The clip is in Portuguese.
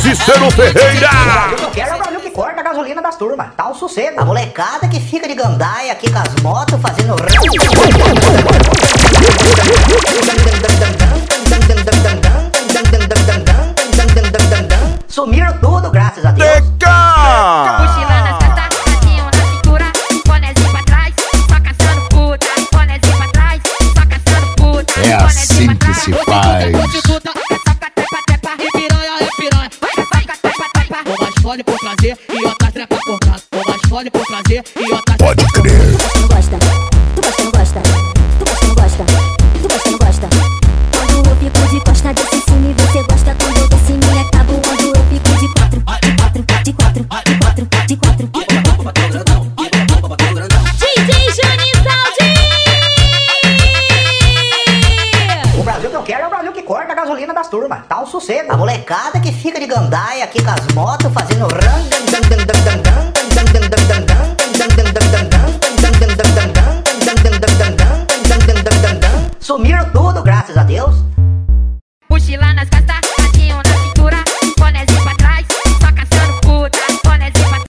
Cícero Ferreira. Eu quero é o Brasil que corta a gasolina das turmas. Tá um sossego. A molecada que fica de gandaia aqui com as motos fazendo Sumiram tudo, graças a Deus. Puta. É assim que se faz. Trepa. Fole por prazer e outra trepa por trás. Ou mais fole por prazer e outra Pode crer. Tu gosta, tu gosta, não gosta. Tu gosta, não gosta. Tu gosta, não gosta. Quando eu fico de costa desse filme, você gosta quando eu minha cabo. Quando eu fico de quatro, de quatro, de quatro, de quatro, de quatro. DJ Juni O Brasil que eu quero é o Brasil gasolina das turmas. Tá um sossego. A molecada que fica de gandaia aqui com as motos fazendo Sumiram tudo,